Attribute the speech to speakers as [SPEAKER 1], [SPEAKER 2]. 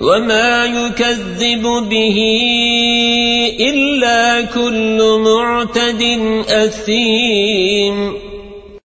[SPEAKER 1] وما يكذب به إلا كل معتد أثيم